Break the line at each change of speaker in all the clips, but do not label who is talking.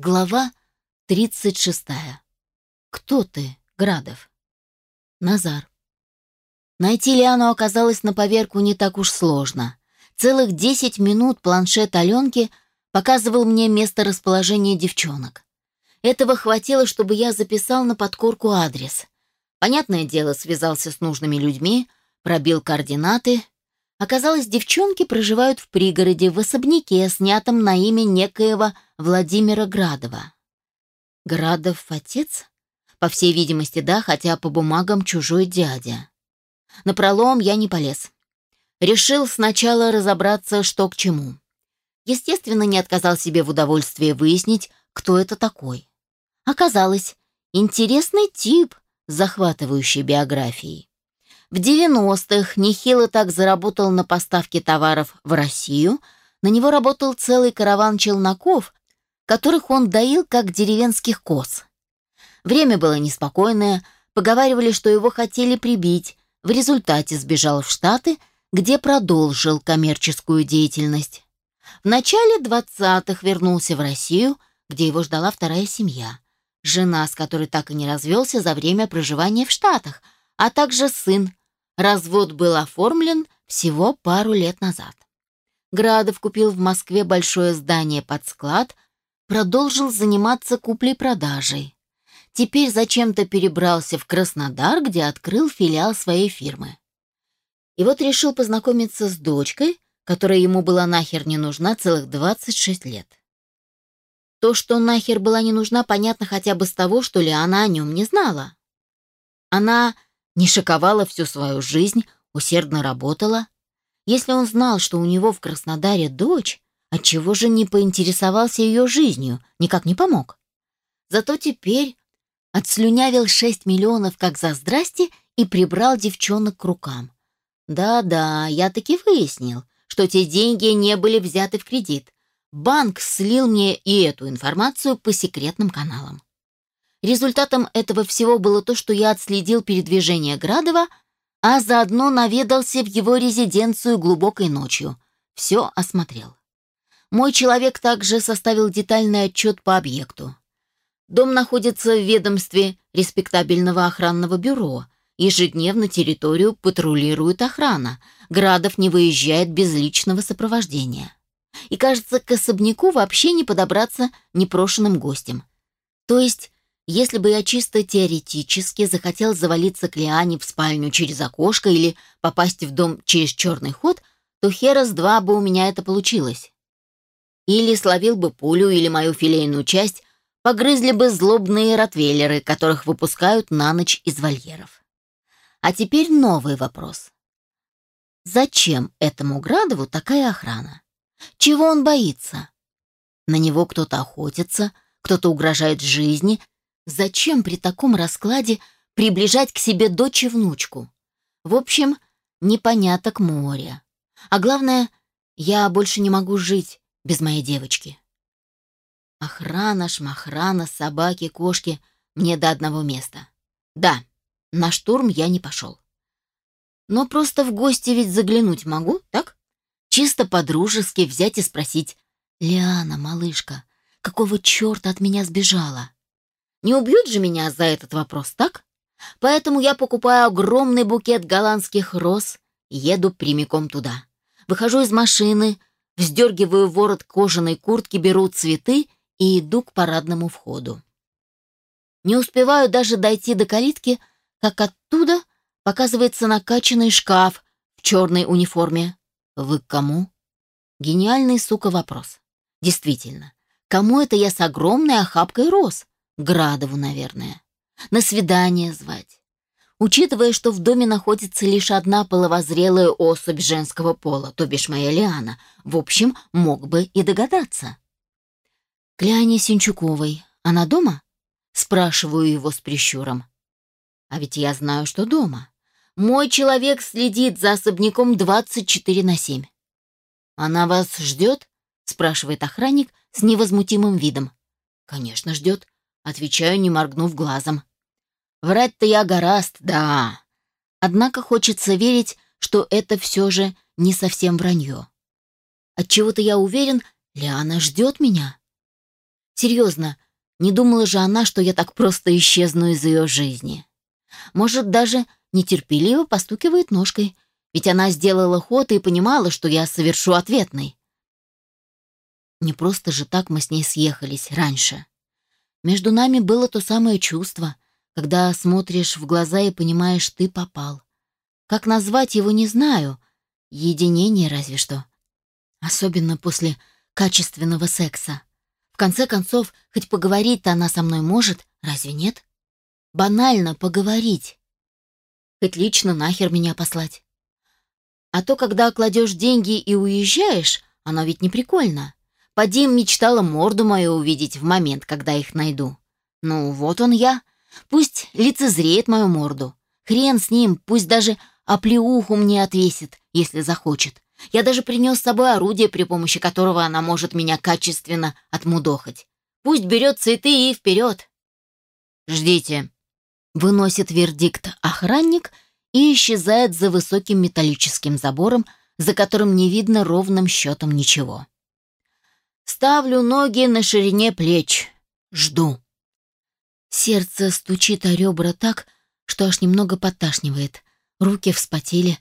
Глава 36. Кто ты, Градов? Назар. Найти Лиану оказалось на поверку не так уж сложно. Целых 10 минут планшет Аленки показывал мне место расположения девчонок. Этого хватило, чтобы я записал на подкорку адрес. Понятное дело, связался с нужными людьми, пробил координаты. Оказалось, девчонки проживают в пригороде, в особняке, снятом на имя некоего Владимира Градова. Градов отец? По всей видимости, да, хотя по бумагам чужой дядя. На пролом я не полез. Решил сначала разобраться, что к чему. Естественно, не отказал себе в удовольствии выяснить, кто это такой. Оказалось, интересный тип с захватывающей биографией. В 90-х нехило так заработал на поставке товаров в Россию, на него работал целый караван челноков, которых он доил, как деревенских коз. Время было неспокойное, поговаривали, что его хотели прибить, в результате сбежал в Штаты, где продолжил коммерческую деятельность. В начале 20-х вернулся в Россию, где его ждала вторая семья. Жена, с которой так и не развелся за время проживания в Штатах, а также сын. Развод был оформлен всего пару лет назад. Градов купил в Москве большое здание под склад – продолжил заниматься куплей-продажей. Теперь зачем-то перебрался в Краснодар, где открыл филиал своей фирмы. И вот решил познакомиться с дочкой, которая ему была нахер не нужна целых 26 лет. То, что нахер была не нужна, понятно хотя бы с того, что Лиана о нем не знала. Она не шиковала всю свою жизнь, усердно работала. Если он знал, что у него в Краснодаре дочь, Отчего же не поинтересовался ее жизнью, никак не помог? Зато теперь отслюнявил 6 миллионов как за здрасте и прибрал девчонок к рукам. Да-да, я таки выяснил, что те деньги не были взяты в кредит. Банк слил мне и эту информацию по секретным каналам. Результатом этого всего было то, что я отследил передвижение Градова, а заодно наведался в его резиденцию глубокой ночью. Все осмотрел. Мой человек также составил детальный отчет по объекту. Дом находится в ведомстве респектабельного охранного бюро. Ежедневно территорию патрулирует охрана. Градов не выезжает без личного сопровождения. И, кажется, к особняку вообще не подобраться непрошенным гостем. То есть, если бы я чисто теоретически захотел завалиться к Лиане в спальню через окошко или попасть в дом через черный ход, то херас два бы у меня это получилось. Или словил бы пулю, или мою филейную часть погрызли бы злобные ротвейлеры, которых выпускают на ночь из вольеров. А теперь новый вопрос. Зачем этому Градову такая охрана? Чего он боится? На него кто-то охотится, кто-то угрожает жизни. Зачем при таком раскладе приближать к себе дочь и внучку? В общем, непоняток море. А главное, я больше не могу жить, без моей девочки. Охрана, шмахрана, собаки, кошки. Мне до одного места. Да, на штурм я не пошел. Но просто в гости ведь заглянуть могу, так? Чисто по-дружески взять и спросить. «Лиана, малышка, какого черта от меня сбежала?» Не убьют же меня за этот вопрос, так? Поэтому я покупаю огромный букет голландских роз еду прямиком туда. Выхожу из машины, Вздергиваю ворот кожаной куртки, беру цветы и иду к парадному входу. Не успеваю даже дойти до калитки, как оттуда показывается накачанный шкаф в черной униформе. Вы к кому? Гениальный, сука, вопрос. Действительно, кому это я с огромной охапкой роз? Градову, наверное. На свидание звать учитывая, что в доме находится лишь одна половозрелая особь женского пола, то бишь моя Лиана, в общем, мог бы и догадаться. «К Лиане Синчуковой. Она дома?» Спрашиваю его с прищуром. «А ведь я знаю, что дома. Мой человек следит за особняком 24 на 7». «Она вас ждет?» — спрашивает охранник с невозмутимым видом. «Конечно, ждет», — отвечаю, не моргнув глазом. Врать-то я гораст, да. Однако хочется верить, что это все же не совсем вранье. Отчего-то я уверен, Лиана ждет меня. Серьезно, не думала же она, что я так просто исчезну из ее жизни. Может, даже нетерпеливо постукивает ножкой, ведь она сделала ход и понимала, что я совершу ответный. Не просто же так мы с ней съехались раньше. Между нами было то самое чувство, когда смотришь в глаза и понимаешь, ты попал. Как назвать его, не знаю. Единение разве что. Особенно после качественного секса. В конце концов, хоть поговорить-то она со мной может, разве нет? Банально поговорить. Хоть лично нахер меня послать. А то, когда кладешь деньги и уезжаешь, оно ведь не прикольно. Падим мечтала морду мою увидеть в момент, когда их найду. Ну, вот он я. Пусть лицезреет мою морду. Хрен с ним, пусть даже оплеуху мне отвесит, если захочет. Я даже принес с собой орудие, при помощи которого она может меня качественно отмудохать. Пусть берет цветы и вперед. «Ждите», — выносит вердикт охранник и исчезает за высоким металлическим забором, за которым не видно ровным счетом ничего. Ставлю ноги на ширине плеч. Жду. Сердце стучит о ребра так, что аж немного подташнивает. Руки вспотели,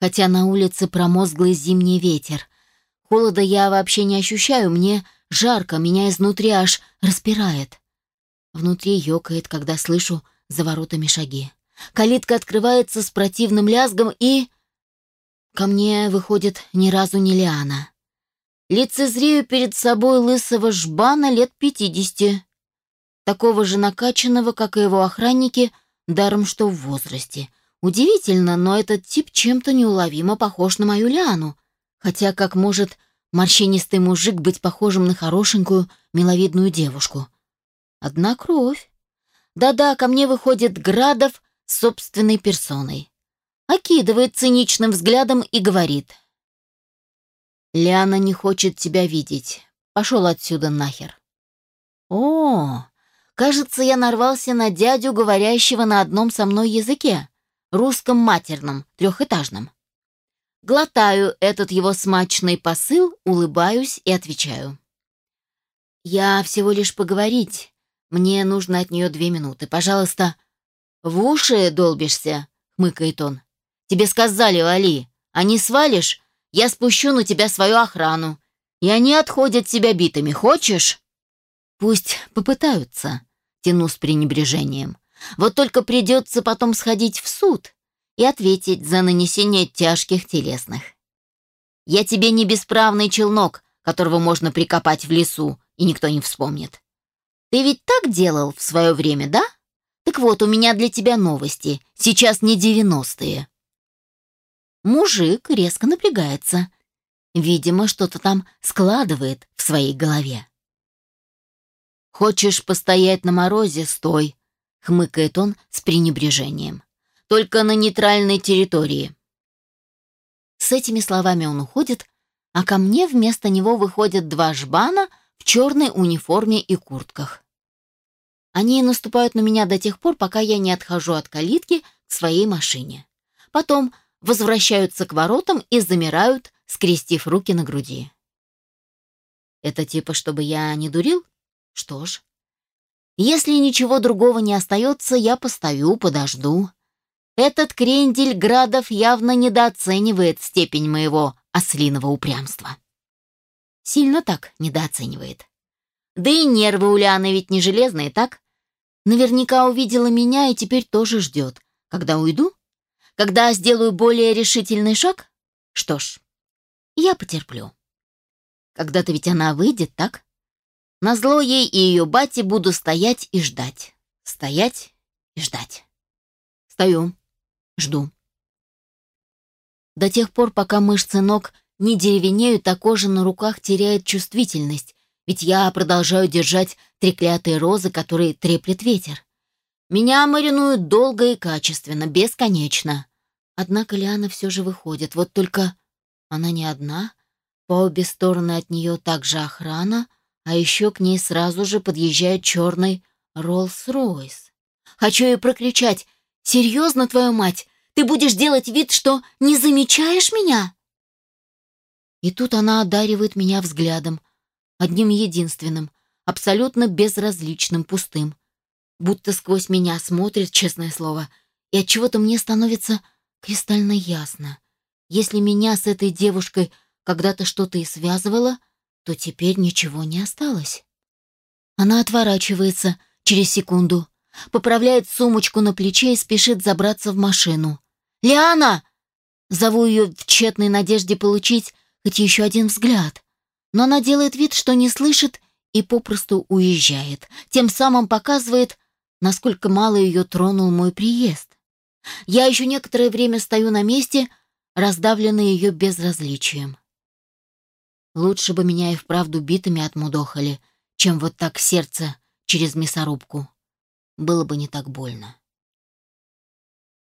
хотя на улице промозглый зимний ветер. Холода я вообще не ощущаю, мне жарко, меня изнутри аж распирает. Внутри ёкает, когда слышу за воротами шаги. Калитка открывается с противным лязгом и... Ко мне выходит ни разу не Лиана. Лицезрею перед собой лысого жбана лет пятидесяти, такого же накачанного, как и его охранники, даром что в возрасте. Удивительно, но этот тип чем-то неуловимо похож на мою Лиану, хотя как может морщинистый мужик быть похожим на хорошенькую, миловидную девушку? Одна кровь. Да-да, ко мне выходит Градов с собственной персоной. Окидывает циничным взглядом и говорит — Лиана не хочет тебя видеть. Пошел отсюда нахер. О, кажется, я нарвался на дядю, говорящего на одном со мной языке, русском матерном, трехэтажном. Глотаю этот его смачный посыл, улыбаюсь и отвечаю. «Я всего лишь поговорить. Мне нужно от нее две минуты. Пожалуйста». «В уши долбишься?» — хмыкает он. «Тебе сказали, Али, а не свалишь, я спущу на тебя свою охрану, и они отходят тебя битыми. Хочешь?» «Пусть попытаются», — тяну с пренебрежением. «Вот только придется потом сходить в суд и ответить за нанесение тяжких телесных. Я тебе не бесправный челнок, которого можно прикопать в лесу, и никто не вспомнит. Ты ведь так делал в свое время, да? Так вот, у меня для тебя новости. Сейчас не девяностые. Мужик резко напрягается. Видимо, что-то там складывает в своей голове. «Хочешь постоять на морозе? Стой!» — хмыкает он с пренебрежением. «Только на нейтральной территории». С этими словами он уходит, а ко мне вместо него выходят два жбана в черной униформе и куртках. Они наступают на меня до тех пор, пока я не отхожу от калитки к своей машине. Потом возвращаются к воротам и замирают, скрестив руки на груди. Это типа, чтобы я не дурил? Что ж. Если ничего другого не остается, я постою, подожду. Этот крендель Градов явно недооценивает степень моего ослиного упрямства. Сильно так недооценивает. Да и нервы у Ляны ведь не железные, так? Наверняка увидела меня и теперь тоже ждет. Когда уйду, когда сделаю более решительный шаг? Что ж, я потерплю. Когда-то ведь она выйдет, так? Назло ей и ее бате буду стоять и ждать. Стоять и ждать. Стою, жду. До тех пор, пока мышцы ног не деревенеют, а кожа на руках теряет чувствительность, ведь я продолжаю держать треклятые розы, которые треплет ветер. Меня маринуют долго и качественно, бесконечно. Однако Лиана все же выходит, вот только она не одна. По обе стороны от нее также охрана, а еще к ней сразу же подъезжает черный Роллс-Ройс. Хочу ей прокричать «Серьезно, твою мать? Ты будешь делать вид, что не замечаешь меня?» И тут она одаривает меня взглядом, одним единственным, абсолютно безразличным, пустым. Будто сквозь меня смотрит, честное слово, и от чего то мне становится кристально ясно. Если меня с этой девушкой когда-то что-то и связывало, то теперь ничего не осталось. Она отворачивается через секунду, поправляет сумочку на плече и спешит забраться в машину. «Лиана!» Зову ее в тщетной надежде получить хоть еще один взгляд. Но она делает вид, что не слышит и попросту уезжает. Тем самым показывает, насколько мало ее тронул мой приезд. Я еще некоторое время стою на месте, раздавленный ее безразличием. Лучше бы меня и вправду битами отмудохали, чем вот так сердце через мясорубку. Было бы не так больно.